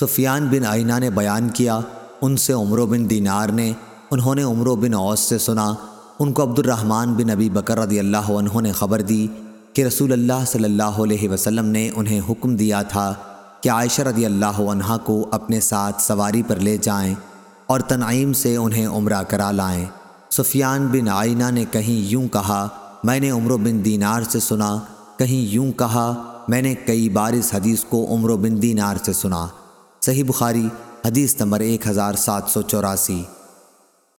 سفیان بن آئینہ نے بیان کیا، ان سے عمرو بن دینار نے، انہوں نے عمرو بن اوس سے سنا۔ ان کو عبد الرحمن بن ابی بکر رضی اللہ عنہ نے خبر دی کہ رسول اللہ صلی اللہ علیہ وسلم نے انہیں حکم دیا تھا کہ عائشہ رضی اللہ عنہ کو اپنے ساتھ سواری پر لے جائیں اور تنعیم سے انہیں عمرہ کرا لائیں۔ سفیان بن آئینہ نے کہیں یوں کہا، میں نے عمرو بن دینار سے سنا۔ کہیں یوں کہا، میں نے کئی بار اس حدیث کو عمرو بن دینار سے سنا۔ صحیح بخاری حدیث نمبر ایک ہزار سات سو چوراسی۔